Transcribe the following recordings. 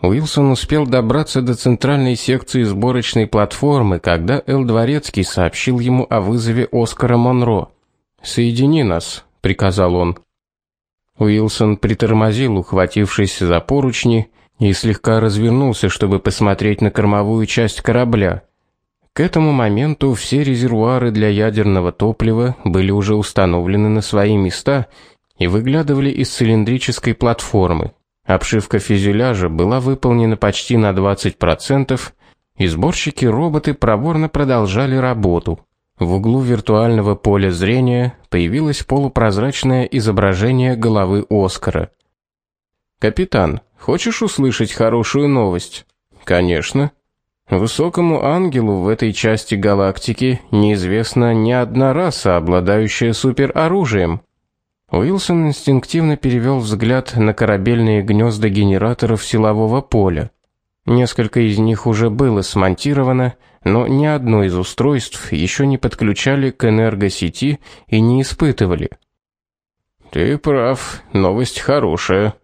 Уилсон успел добраться до центральной секции сборочной платформы, когда Эл Дворецкий сообщил ему о вызове Оскара Монро. "Соедини нас", приказал он. Уилсон притормозил, ухватившись за поручни, и слегка развернулся, чтобы посмотреть на кормовую часть корабля. К этому моменту все резервуары для ядерного топлива были уже установлены на свои места и выглядывали из цилиндрической платформы. Обшивка фюзеляжа была выполнена почти на 20%, и сборщики-роботы проворно продолжали работу. В углу виртуального поля зрения появилось полупрозрачное изображение головы Оскара. Капитан, хочешь услышать хорошую новость? Конечно. Высокому ангелу в этой части галактики неизвестна ни одна раса, обладающая супероружием. Уилсон инстинктивно перевел взгляд на корабельные гнезда генераторов силового поля. Несколько из них уже было смонтировано, но ни одно из устройств еще не подключали к энергосети и не испытывали. Ты прав, новость хорошая.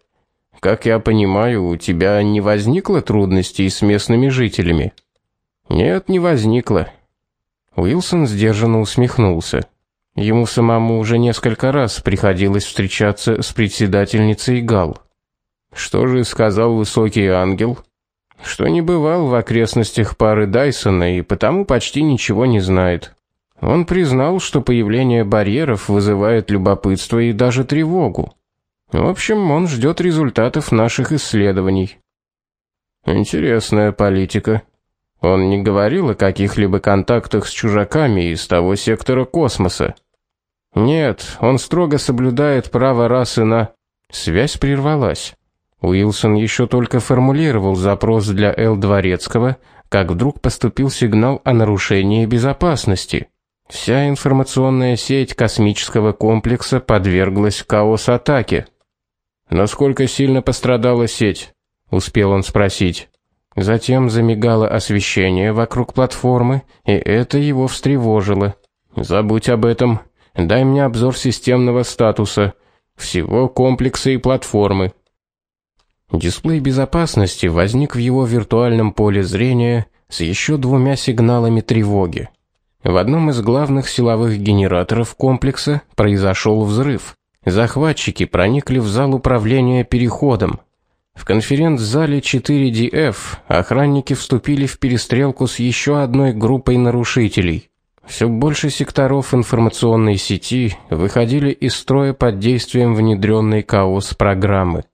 Как я понимаю, у тебя не возникло трудностей с местными жителями? Нет, не возникло. Уилсон сдержанно усмехнулся. Ему самому уже несколько раз приходилось встречаться с председательницей Гал. Что же сказал высокий ангел? Что не бывал в окрестностях пары Дайсона и потому почти ничего не знает. Он признал, что появление барьеров вызывает любопытство и даже тревогу. В общем, он ждет результатов наших исследований. Интересная политика. Он не говорил о каких-либо контактах с чужаками из того сектора космоса. Нет, он строго соблюдает право расы на Связь прервалась. Уилсон еще только формулировал запрос для Л Дворецкого, как вдруг поступил сигнал о нарушении безопасности. Вся информационная сеть космического комплекса подверглась хаос-атаке. Насколько сильно пострадала сеть? успел он спросить. Затем замигало освещение вокруг платформы, и это его встревожило. Забудь об этом, Дай мне обзор системного статуса всего комплекса и платформы. Дисплей безопасности возник в его виртуальном поле зрения с еще двумя сигналами тревоги. В одном из главных силовых генераторов комплекса произошел взрыв. Захватчики проникли в зал управления переходом. В конференц-зале 4DF охранники вступили в перестрелку с еще одной группой нарушителей. Все больше секторов информационной сети выходили из строя под действием внедренной КАОС программы.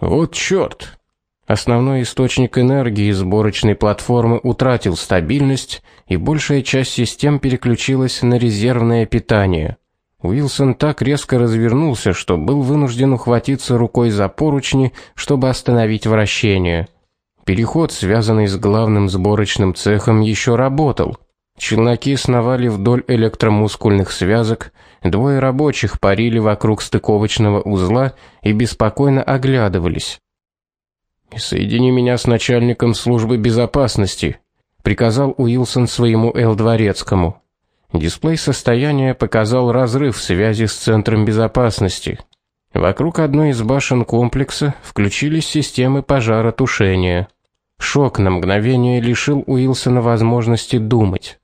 Вот чёрт! Основной источник энергии сборочной платформы утратил стабильность, и большая часть систем переключилась на резервное питание. Уилсон так резко развернулся, что был вынужден ухватиться рукой за поручни, чтобы остановить вращение. Переход, связанный с главным сборочным цехом, еще работал. Челноки сновали вдоль электромускульных связок, двое рабочих парили вокруг стыковочного узла и беспокойно оглядывались. "Соедини меня с начальником службы безопасности", приказал Уилсон своему Эл-дворецкому. Дисплей состояния показал разрыв связи с центром безопасности. Вокруг одной из башен комплекса включились системы пожаротушения. Шок на мгновение лишил Уилсона возможности думать.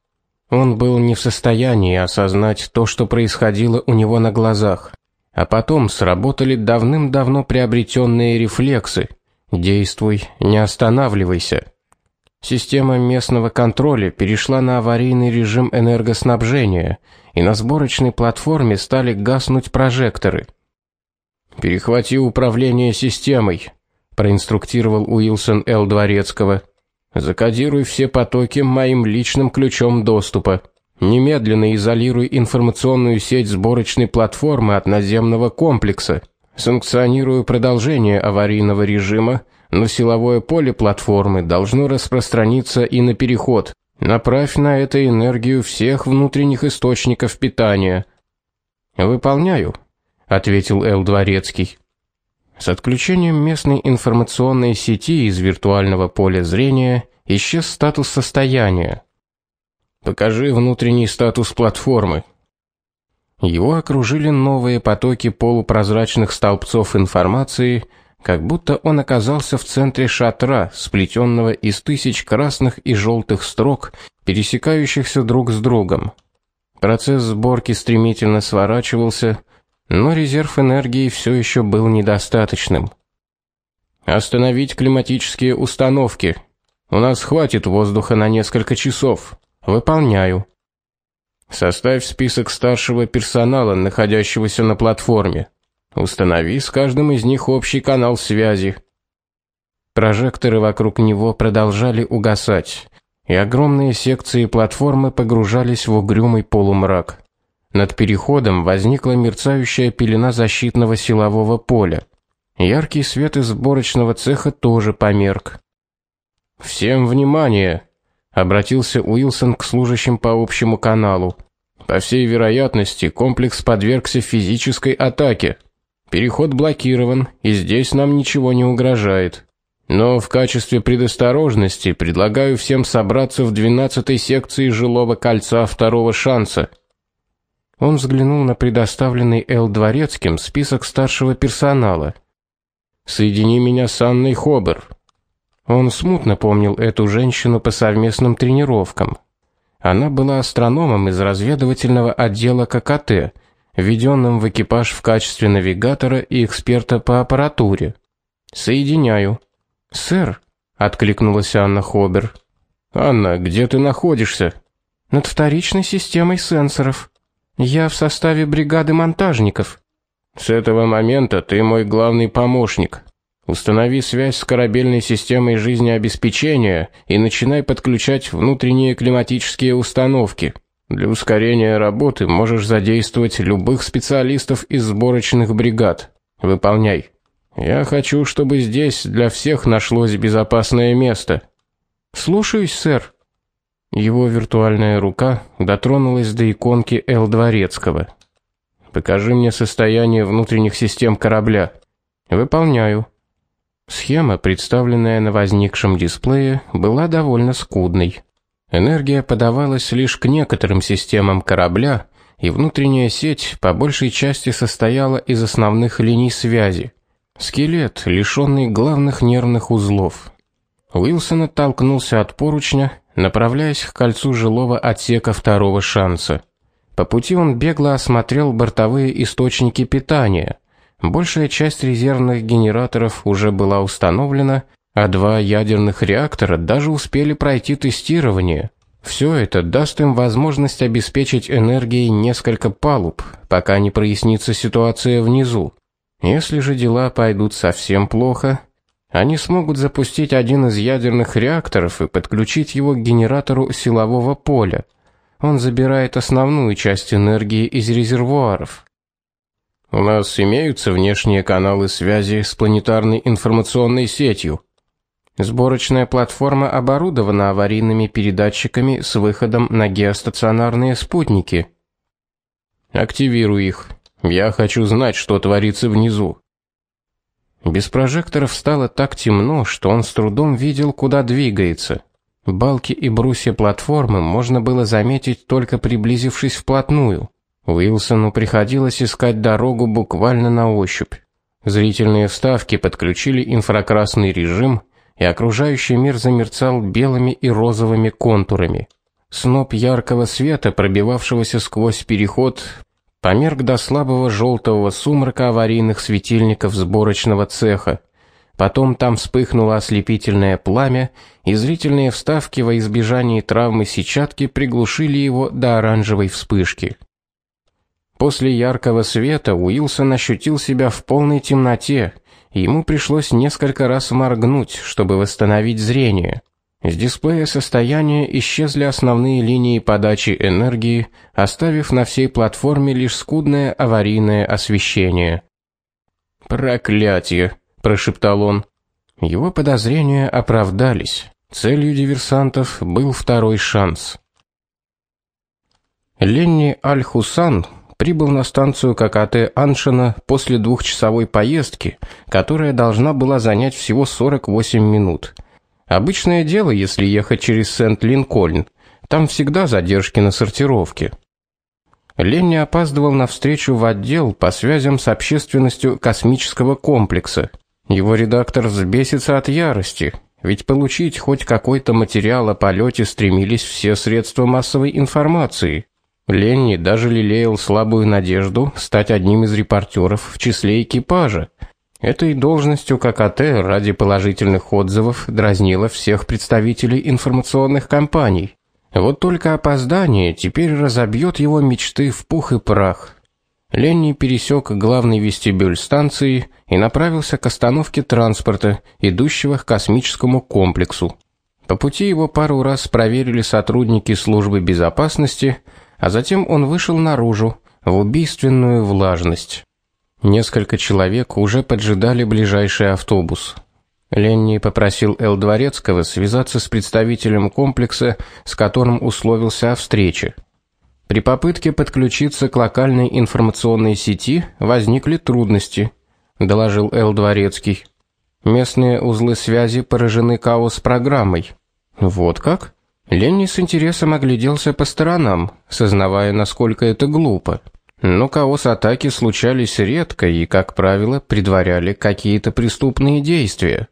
Он был не в состоянии осознать то, что происходило у него на глазах. А потом сработали давным-давно приобретенные рефлексы. Действуй, не останавливайся. Система местного контроля перешла на аварийный режим энергоснабжения, и на сборочной платформе стали гаснуть прожекторы. Перехвати управление системой, проинструктировал Уилсон Л. Дворецкого. Закодируй все потоки моим личным ключом доступа. Немедленно изолируй информационную сеть сборочной платформы от наземного комплекса. Санкционирую продолжение аварийного режима, но силовое поле платформы должно распространиться и на переход. Направь на это энергию всех внутренних источников питания. Выполняю, ответил Эл Дворецкий. С отключением местной информационной сети из виртуального поля зрения исчез статус состояния. Покажи внутренний статус платформы. Его окружили новые потоки полупрозрачных столбцов информации, как будто он оказался в центре шатра, сплетенного из тысяч красных и желтых строк, пересекающихся друг с другом. Процесс сборки стремительно сворачивался, но резерв энергии все еще был недостаточным. Остановить климатические установки. У нас хватит воздуха на несколько часов. Выполняю. Составь список старшего персонала, находящегося на платформе. Установи с каждым из них общий канал связи. Прожекторы вокруг него продолжали угасать, и огромные секции платформы погружались в угрюмый полумрак. Над переходом возникла мерцающая пелена защитного силового поля. Яркий свет из сборочного цеха тоже померк. Всем внимание, обратился Уилсон к служащим по общему каналу. По всей вероятности, комплекс подвергся физической атаке. Переход блокирован, и здесь нам ничего не угрожает. Но в качестве предосторожности предлагаю всем собраться в 12-й секции жилого кольца второго шанса. Он взглянул на предоставленный Эл Дворецким список старшего персонала. Соедини меня с Анной Хобер. Он смутно помнил эту женщину по совместным тренировкам. Она была астрономом из разведывательного отдела ККТ введенным в экипаж в качестве навигатора и эксперта по аппаратуре. Соединяю. Сэр, откликнулась Анна Хобер. Анна, где ты находишься? Над вторичной системой сенсоров. Я в составе бригады монтажников. С этого момента ты мой главный помощник. Установи связь с корабельной системой жизнеобеспечения и начинай подключать внутренние климатические установки. Для ускорения работы можешь задействовать любых специалистов из сборочных бригад. Выполняй. Я хочу, чтобы здесь для всех нашлось безопасное место. Слушаюсь, сэр. Его виртуальная рука дотронулась до иконки Л Дворецкого. Покажи мне состояние внутренних систем корабля. Выполняю. Схема, представленная на возникшем дисплее, была довольно скудной. Энергия подавалась лишь к некоторым системам корабля, и внутренняя сеть по большей части состояла из основных линий связи. Скелет, лишённый главных нервных узлов. Уилсон оттолкнулся от поручня, направляясь к кольцу жилого отсека второго шанса. По пути он бегло осмотрел бортовые источники питания. Большая часть резервных генераторов уже была установлена, а два ядерных реактора даже успели пройти тестирование. Все это даст им возможность обеспечить энергией несколько палуб, пока не прояснится ситуация внизу. Если же дела пойдут совсем плохо, они смогут запустить один из ядерных реакторов и подключить его к генератору силового поля. Он забирает основную часть энергии из резервуаров. У нас имеются внешние каналы связи с планетарной информационной сетью, Сборочная платформа оборудована аварийными передатчиками с выходом на геостационарные спутники. Активируй их. Я хочу знать, что творится внизу. Без прожекторов стало так темно, что он с трудом видел, куда двигается. Балки и брусья платформы можно было заметить только приблизившись вплотную. Уилсону приходилось искать дорогу буквально на ощупь. Зрительные вставки подключили инфракрасный режим, и окружающий мир замерцал белыми и розовыми контурами. Сноп яркого света, пробивавшегося сквозь переход, померк до слабого желтого сумрака аварийных светильников сборочного цеха. Потом там вспыхнуло ослепительное пламя, и зрительные вставки во избежание травмы сетчатки приглушили его до оранжевой вспышки. После яркого света Уилсон ощутил себя в полной темноте, ему пришлось несколько раз моргнуть, чтобы восстановить зрение. С дисплея состояния исчезли основные линии подачи энергии, оставив на всей платформе лишь скудное аварийное освещение. "Проклятие", прошептал он. Его подозрения оправдались. Целью диверсантов был второй шанс. Ленни Аль-Хусан прибыл на станцию ККТ Аншина после двухчасовой поездки, которая должна была занять всего 48 минут. Обычное дело, если ехать через Сент-Линкольн. Там всегда задержки на сортировке. Ленни опаздывал на встречу в отдел по связям с общественностью космического комплекса. Его редактор взбесится от ярости, ведь получить хоть какой-то материал о полете стремились все средства массовой информации. Ленни даже лелеял слабую надежду стать одним из репортеров в числе экипажа. Этой должностью ККТ ради положительных отзывов дразнила всех представителей информационных компаний. Вот только опоздание теперь разобьет его мечты в пух и прах. Ленни пересек главный вестибюль станции и направился к остановке транспорта, идущего к космическому комплексу. По пути его пару раз проверили сотрудники службы безопасности, а затем он вышел наружу в убийственную влажность. Несколько человек уже поджидали ближайший автобус. Ленни попросил Эл Дворецкого связаться с представителем комплекса, с которым условился о встрече. При попытке подключиться к локальной информационной сети возникли трудности, доложил Эл Дворецкий. Местные узлы связи поражены хаос-программой. Вот как? Ленни с интересом огляделся по сторонам, сознавая, насколько это глупо. Но хаос-атаки случались редко и, как правило, предваряли какие-то преступные действия.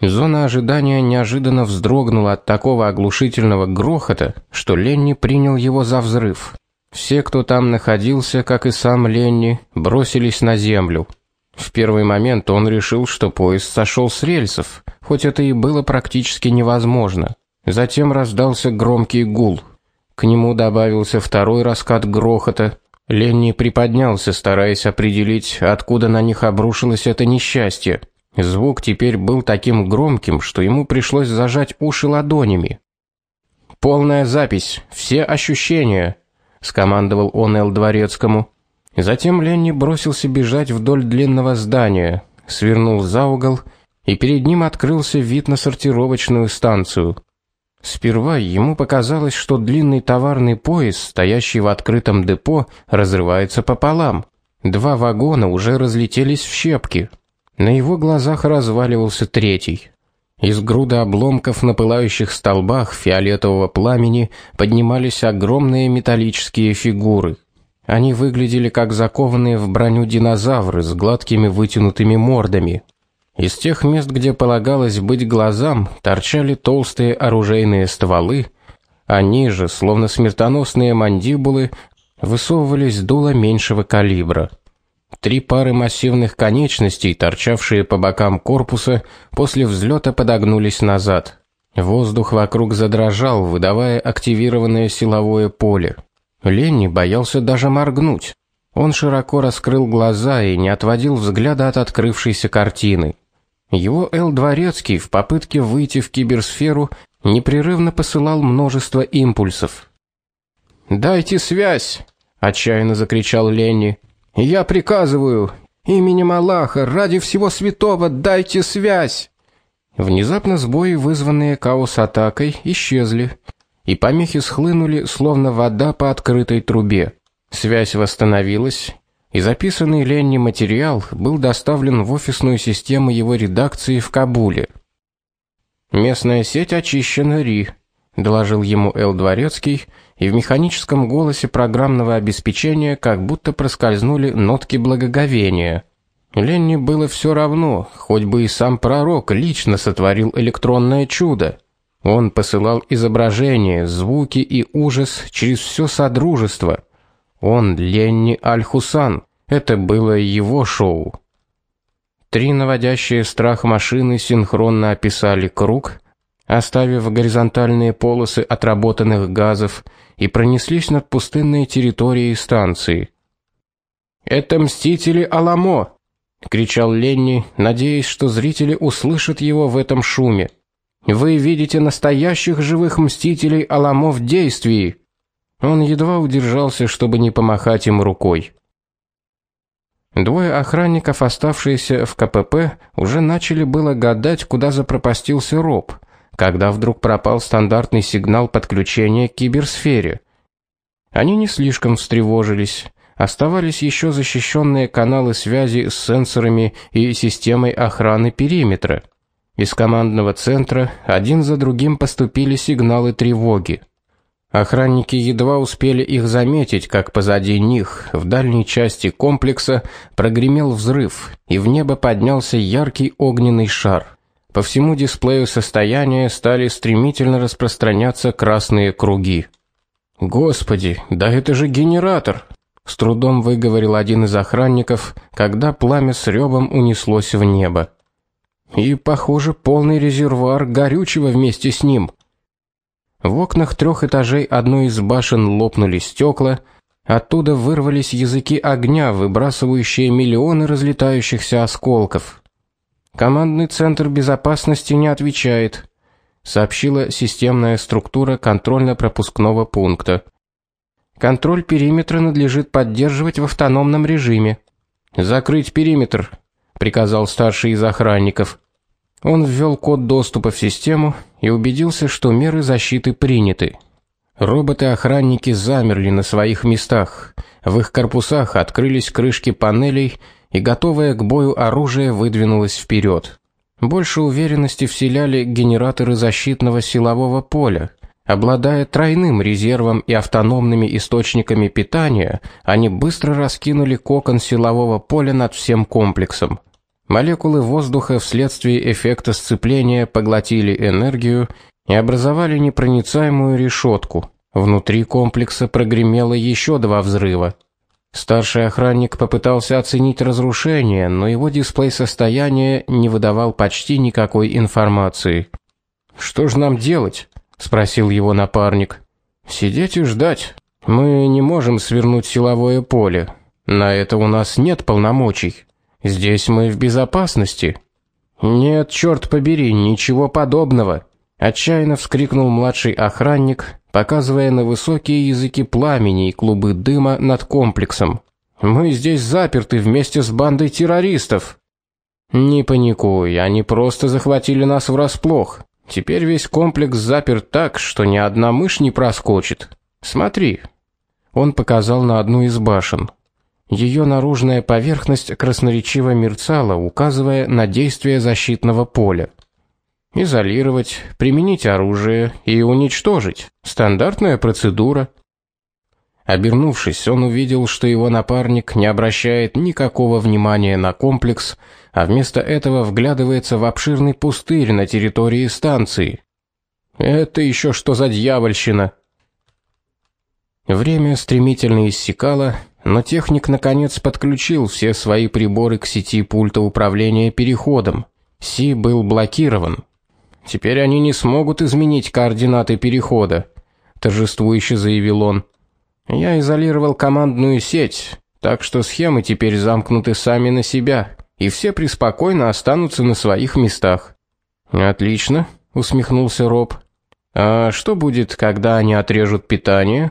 Зона ожидания неожиданно вздрогнула от такого оглушительного грохота, что Ленни принял его за взрыв. Все, кто там находился, как и сам Ленни, бросились на землю. В первый момент он решил, что поезд сошел с рельсов, хоть это и было практически невозможно. Затем раздался громкий гул. К нему добавился второй раскат грохота. Ленни приподнялся, стараясь определить, откуда на них обрушилось это несчастье. Звук теперь был таким громким, что ему пришлось зажать уши ладонями. Полная запись, все ощущения, скомандовал он Эл Дворецкому. Затем Ленни бросился бежать вдоль длинного здания, свернул за угол, и перед ним открылся вид на сортировочную станцию. Сперва ему показалось, что длинный товарный поезд, стоящий в открытом депо, разрывается пополам. Два вагона уже разлетелись в щепки. На его глазах разваливался третий. Из груды обломков на пылающих столбах фиолетового пламени поднимались огромные металлические фигуры. Они выглядели как закованные в броню динозавры с гладкими вытянутыми мордами. Из тех мест, где полагалось быть глазам, торчали толстые оружейные стволы, а ниже, словно смертоносные мандибулы, высовывались дула меньшего калибра. Три пары массивных конечностей, торчавшие по бокам корпуса, после взлета подогнулись назад. Воздух вокруг задрожал, выдавая активированное силовое поле. Ленни боялся даже моргнуть. Он широко раскрыл глаза и не отводил взгляда от открывшейся картины. Его Эл Дворецкий в попытке выйти в киберсферу непрерывно посылал множество импульсов. "Дайте связь!" отчаянно закричал Ленни. Я приказываю, именем Аллаха, ради всего святого, дайте связь. Внезапно сбои, вызванные хаос-атакой, исчезли, и помехи схлынули, словно вода по открытой трубе. Связь восстановилась, и записанный Ленни материал был доставлен в офисную систему его редакции в Кабуле. Местная сеть очищена, Ри, доложил ему Эл Дворецкий и в механическом голосе программного обеспечения как будто проскользнули нотки благоговения. Ленни было все равно, хоть бы и сам пророк лично сотворил электронное чудо. Он посылал изображения, звуки и ужас через все содружество. Он Ленни Аль-Хусан. Это было его шоу. Три наводящие страх машины синхронно описали круг, оставив горизонтальные полосы отработанных газов, и пронеслись над пустынной территорией станции. "Это мстители Аламо!" кричал Ленни, надеясь, что зрители услышат его в этом шуме. "Вы видите настоящих живых мстителей Аламо в действии!" Он едва удержался, чтобы не помахать им рукой. Двое охранников, оставшиеся в КПП, уже начали было гадать, куда запропастился Роб когда вдруг пропал стандартный сигнал подключения к киберсфере. Они не слишком встревожились. Оставались еще защищенные каналы связи с сенсорами и системой охраны периметра. Из командного центра один за другим поступили сигналы тревоги. Охранники едва успели их заметить, как позади них, в дальней части комплекса, прогремел взрыв, и в небо поднялся яркий огненный шар. По всему дисплею состояния стали стремительно распространяться красные круги. Господи, да это же генератор, с трудом выговорил один из охранников, когда пламя с рёвом унеслось в небо. И, похоже, полный резервуар горючего вместе с ним. В окнах трех этажей одной из башен лопнули стекла, оттуда вырвались языки огня, выбрасывающие миллионы разлетающихся осколков. Командный центр безопасности не отвечает, сообщила системная структура контрольно-пропускного пункта. Контроль периметра надлежит поддерживать в автономном режиме. Закрыть периметр, приказал старший из охранников. Он ввел код доступа в систему и убедился, что меры защиты приняты. Роботы-охранники замерли на своих местах. В их корпусах открылись крышки панелей, и готовое к бою оружие выдвинулось вперед. Больше уверенности вселяли генераторы защитного силового поля. Обладая тройным резервом и автономными источниками питания, они быстро раскинули кокон силового поля над всем комплексом. Молекулы воздуха вследствие эффекта сцепления поглотили энергию и образовали непроницаемую решетку. Внутри комплекса прогремело еще два взрыва. Старший охранник попытался оценить разрушение, но его дисплей состояния не выдавал почти никакой информации. Что же нам делать? спросил его напарник. Сидеть и ждать. Мы не можем свернуть силовое поле. На это у нас нет полномочий. Здесь мы в безопасности. Нет, черт побери, ничего подобного, отчаянно вскрикнул младший охранник, показывая на высокие языки пламени и клубы дыма над комплексом. Мы здесь заперты вместе с бандой террористов. Не паникуй, они просто захватили нас врасплох. Теперь весь комплекс заперт так, что ни одна мышь не проскочит. Смотри. Он показал на одну из башен. Ее наружная поверхность красноречиво мерцала, указывая на действие защитного поля. Изолировать, применить оружие и уничтожить стандартная процедура. Обернувшись, он увидел, что его напарник не обращает никакого внимания на комплекс, а вместо этого вглядывается в обширный пустырь на территории станции. Это еще что за дьявольщина? Время стремительно иссякало, но техник наконец подключил все свои приборы к сети пульта управления переходом. Си был блокирован. Теперь они не смогут изменить координаты перехода, торжествующе заявил он. Я изолировал командную сеть, так что схемы теперь замкнуты сами на себя, и все преспокойно останутся на своих местах. Отлично, усмехнулся Роб. А что будет, когда они отрежут питание?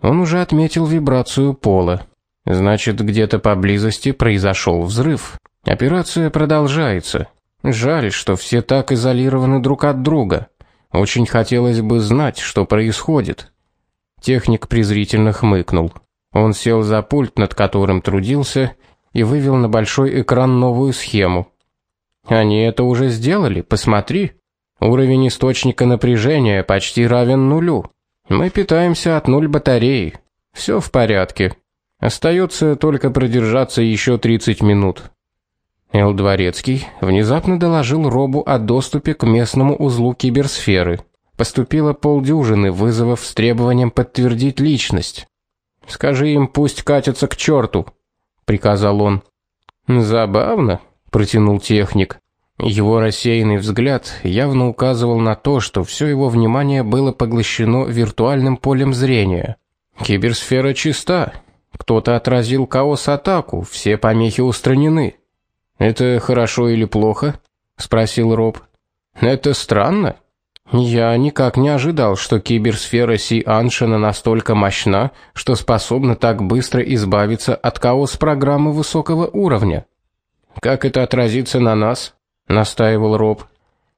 Он уже отметил вибрацию пола. Значит, где-то поблизости произошел взрыв. Операция продолжается. Жаль, что все так изолированы друг от друга. Очень хотелось бы знать, что происходит. Техник презрительно хмыкнул. Он сел за пульт, над которым трудился, и вывел на большой экран новую схему. Они это уже сделали, посмотри. Уровень источника напряжения почти равен нулю. Мы питаемся от нуль батареи. Все в порядке. Остается только продержаться еще 30 минут. Эл Дворецкий внезапно доложил Робу о доступе к местному узлу киберсферы. Поступило полдюжины вызовов с требованием подтвердить личность. Скажи им, пусть катятся к черту, приказал он. Забавно, протянул техник. Его рассеянный взгляд явно указывал на то, что все его внимание было поглощено виртуальным полем зрения. Киберсфера чиста. Кто-то отразил хаос-атаку, все помехи устранены. Это хорошо или плохо? спросил Роб. Это странно. Я никак не ожидал, что киберсфера Си Аншена настолько мощна, что способна так быстро избавиться от хаос-программы высокого уровня. Как это отразится на нас? Настаивал Роб.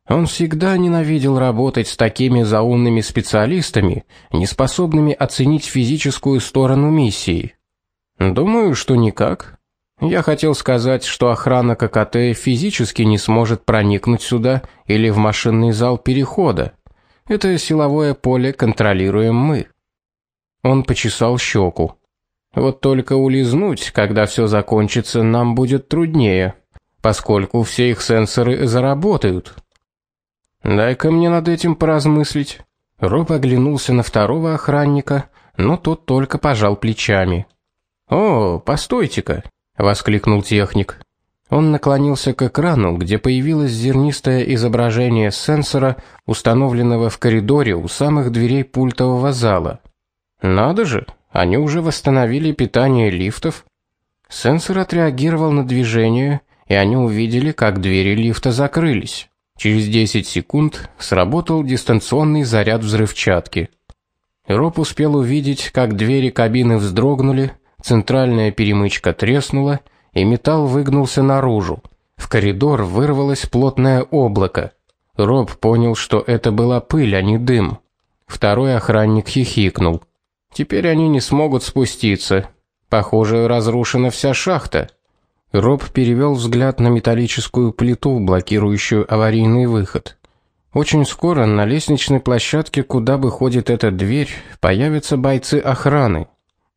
Он всегда ненавидел работать с такими заумными специалистами, неспособными оценить физическую сторону миссии. Думаю, что никак. Я хотел сказать, что охрана ККТ физически не сможет проникнуть сюда или в машинный зал перехода. Это силовое поле контролируем мы. Он почесал щеку. Вот только улизнуть, когда все закончится, нам будет труднее, поскольку все их сенсоры заработают. Дай-ка мне над этим поразмыслить. Роб оглянулся на второго охранника, но тот только пожал плечами. "О, постойте-ка", воскликнул техник. Он наклонился к экрану, где появилось зернистое изображение сенсора, установленного в коридоре у самых дверей пультового зала. Надо же, они уже восстановили питание лифтов. Сенсор отреагировал на движение, и они увидели, как двери лифта закрылись. Через 10 секунд сработал дистанционный заряд взрывчатки. Роб успел увидеть, как двери кабины вздрогнули, центральная перемычка треснула, и металл выгнулся наружу. В коридор вырвалось плотное облако. Роб понял, что это была пыль, а не дым. Второй охранник хихикнул. Теперь они не смогут спуститься. Похоже, разрушена вся шахта. Роб перевел взгляд на металлическую плиту, блокирующую аварийный выход. Очень скоро на лестничной площадке, куда выходит эта дверь, появятся бойцы охраны.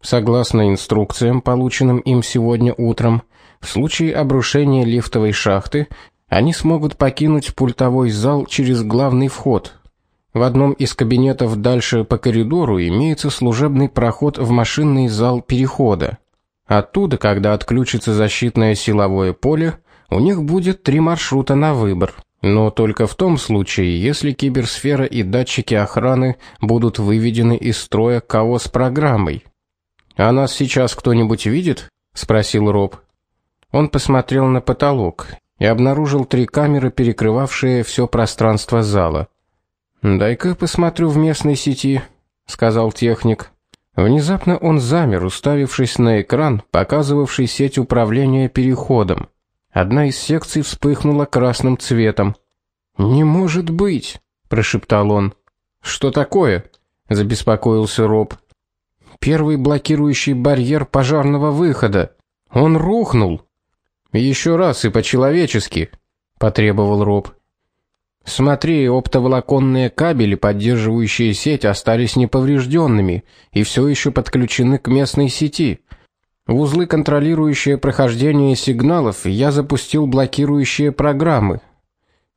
Согласно инструкциям, полученным им сегодня утром, в случае обрушения лифтовой шахты они смогут покинуть пультовой зал через главный вход. В одном из кабинетов дальше по коридору имеется служебный проход в машинный зал перехода. Оттуда, когда отключится защитное силовое поле, у них будет три маршрута на выбор. Но только в том случае, если киберсфера и датчики охраны будут выведены из строя КО с программой. А нас сейчас кто-нибудь видит? спросил Роб. Он посмотрел на потолок и обнаружил три камеры, перекрывавшие все пространство зала. "Дай-ка посмотрю в местной сети", сказал техник. Внезапно он замер, уставившись на экран, показывавший сеть управления переходом. Одна из секций вспыхнула красным цветом. "Не может быть", прошептал он. "Что такое?" забеспокоился Роб. "Первый блокирующий барьер пожарного выхода. Он рухнул". Еще раз и по-человечески, потребовал Роб. Смотри, оптоволоконные кабели, поддерживающие сеть, остались неповрежденными и все еще подключены к местной сети. В узлы, контролирующие прохождение сигналов, я запустил блокирующие программы.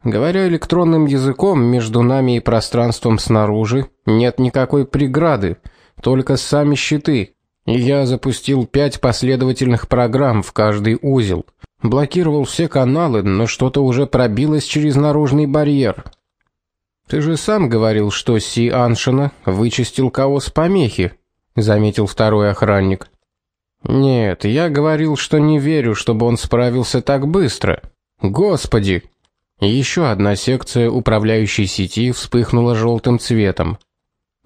Говоря электронным языком, между нами и пространством снаружи нет никакой преграды, только сами щиты. Я запустил пять последовательных программ в каждый узел. Блокировал все каналы, но что-то уже пробилось через наружный барьер. Ты же сам говорил, что Си Аншина вычистил кого с помехи, заметил второй охранник. Нет, я говорил, что не верю, чтобы он справился так быстро. Господи. Еще одна секция управляющей сети вспыхнула желтым цветом.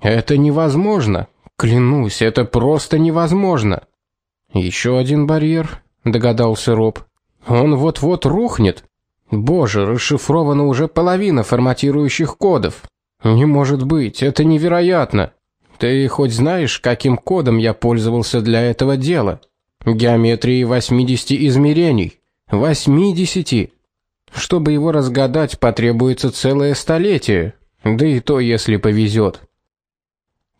Это невозможно. Клянусь, это просто невозможно. Еще один барьер, догадался Роб. Он вот-вот рухнет. Боже, расшифрована уже половина форматирующих кодов. Не может быть, это невероятно. Ты хоть знаешь, каким кодом я пользовался для этого дела? Геометрии 80 измерений. 80. Чтобы его разгадать, потребуется целое столетие. Да и то, если повезет.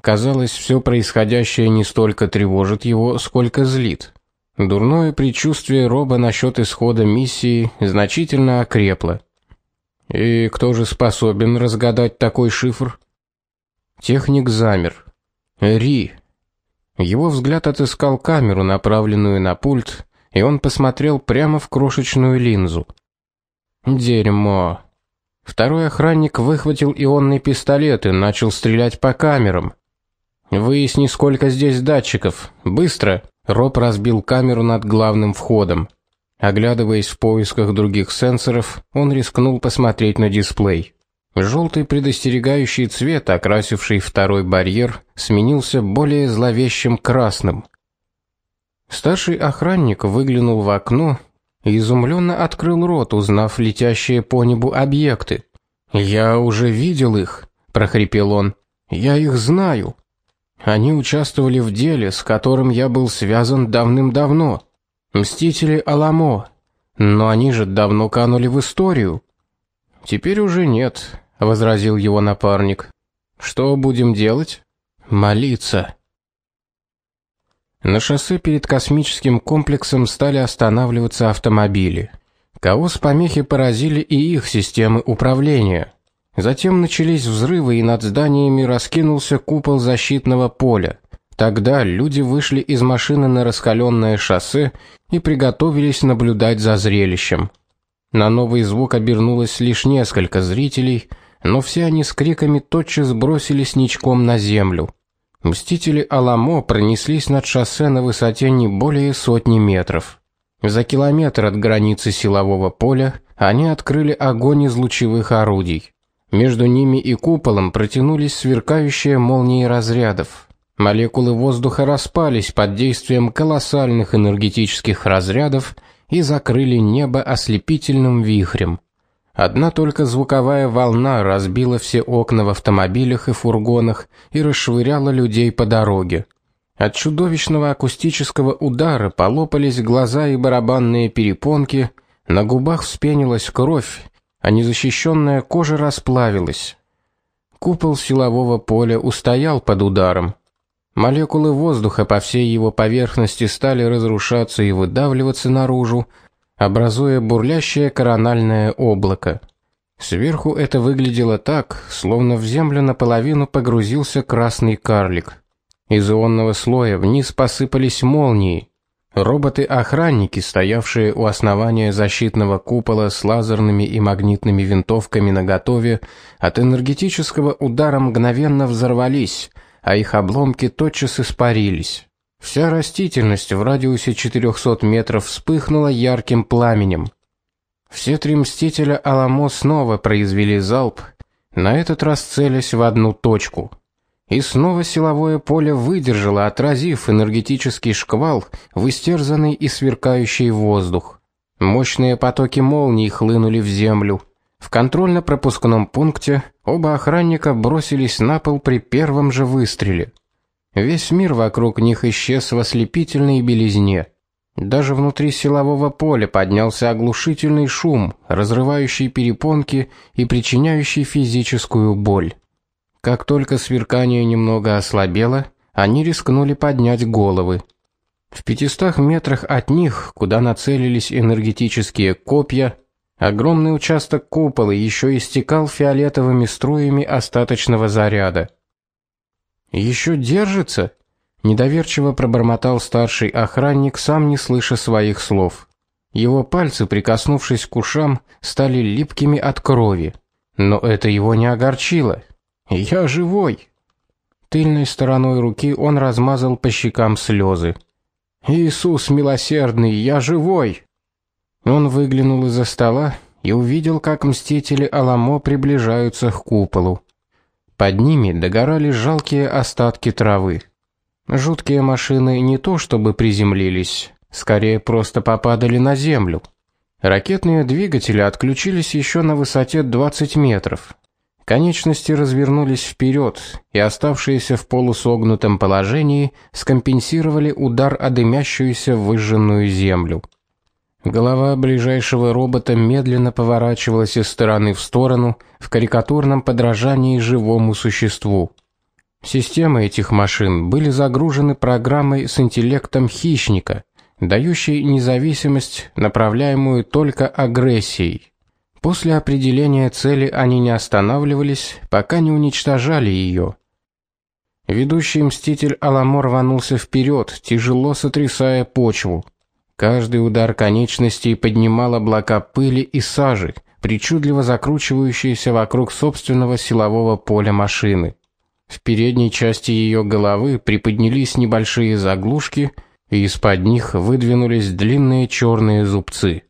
Казалось, все происходящее не столько тревожит его, сколько злит. Дурное предчувствие Роба насчет исхода миссии значительно окрепло. И кто же способен разгадать такой шифр? Техник замер. Ри. Его взгляд отыскал камеру, направленную на пульт, и он посмотрел прямо в крошечную линзу. Дерьмо. Второй охранник выхватил ионный пистолет и начал стрелять по камерам. Выясни, сколько здесь датчиков. Быстро. Роб разбил камеру над главным входом. Оглядываясь в поисках других сенсоров, он рискнул посмотреть на дисплей. Желтый предостерегающий цвет, окрасивший второй барьер, сменился более зловещим красным. Старший охранник выглянул в окно и изумленно открыл рот, узнав летящие по небу объекты. "Я уже видел их", прохрипел он. "Я их знаю". Они участвовали в деле, с которым я был связан давным-давно. Мстители Аламо. Но они же давно канули в историю. Теперь уже нет, возразил его напарник. Что будем делать? Молиться. На шоссе перед космическим комплексом стали останавливаться автомобили. Каос помехи поразили и их системы управления. Затем начались взрывы, и над зданиями раскинулся купол защитного поля. Тогда люди вышли из машины на раскаленное шоссе и приготовились наблюдать за зрелищем. На новый звук обернулось лишь несколько зрителей, но все они с криками тотчас бросились ничком на землю. Мстители Аламо пронеслись над шоссе на высоте не более сотни метров. За километр от границы силового поля они открыли огонь из лучевых орудий. Между ними и куполом протянулись сверкающие молнии разрядов. Молекулы воздуха распались под действием колоссальных энергетических разрядов и закрыли небо ослепительным вихрем. Одна только звуковая волна разбила все окна в автомобилях и фургонах и расшвыряла людей по дороге. От чудовищного акустического удара полопались глаза и барабанные перепонки, на губах вспенилась кровь, а незащищенная кожа расплавилась. Купол силового поля устоял под ударом. Молекулы воздуха по всей его поверхности стали разрушаться и выдавливаться наружу, образуя бурлящее корональное облако. Сверху это выглядело так, словно в землю наполовину погрузился красный карлик. Из ионного слоя вниз посыпались молнии. Роботы-охранники, стоявшие у основания защитного купола с лазерными и магнитными винтовками наготове, от энергетического удара мгновенно взорвались, а их обломки тотчас испарились. Вся растительность в радиусе 400 метров вспыхнула ярким пламенем. Все три мстителя Аламо снова произвели залп, на этот раз целясь в одну точку. И снова силовое поле выдержало, отразив энергетический шквал в истерзанный и сверкающий воздух. Мощные потоки молний хлынули в землю. В контрольно-пропускном пункте оба охранника бросились на пол при первом же выстреле. Весь мир вокруг них исчез в ослепительной белизне. Даже внутри силового поля поднялся оглушительный шум, разрывающий перепонки и причиняющий физическую боль. Как только сверкание немного ослабело, они рискнули поднять головы. В пятистах метрах от них, куда нацелились энергетические копья, огромный участок купола еще истекал фиолетовыми струями остаточного заряда. Еще держится? недоверчиво пробормотал старший охранник, сам не слыша своих слов. Его пальцы, прикоснувшись к ушам, стали липкими от крови, но это его не огорчило. Я живой. Тыльной стороной руки он размазал по щекам слезы. Иисус милосердный, я живой. Он выглянул из-за стола и увидел, как мстители Аламо приближаются к куполу. Под ними догорали жалкие остатки травы. Жуткие машины не то чтобы приземлились, скорее просто попадали на землю. Ракетные двигатели отключились еще на высоте 20 метров. Конечности развернулись вперед, и оставшиеся в полусогнутом положении скомпенсировали удар о дымящуюся выжженную землю. Голова ближайшего робота медленно поворачивалась из стороны в сторону в карикатурном подражании живому существу. Системы этих машин были загружены программой с интеллектом хищника, дающей независимость, направляемую только агрессией. После определения цели они не останавливались, пока не уничтожали ее. Ведущий мститель Аламор рванулся вперед, тяжело сотрясая почву. Каждый удар конечностей поднимал облака пыли и сажи, причудливо закручивающиеся вокруг собственного силового поля машины. В передней части ее головы приподнялись небольшие заглушки, и из-под них выдвинулись длинные черные зубцы.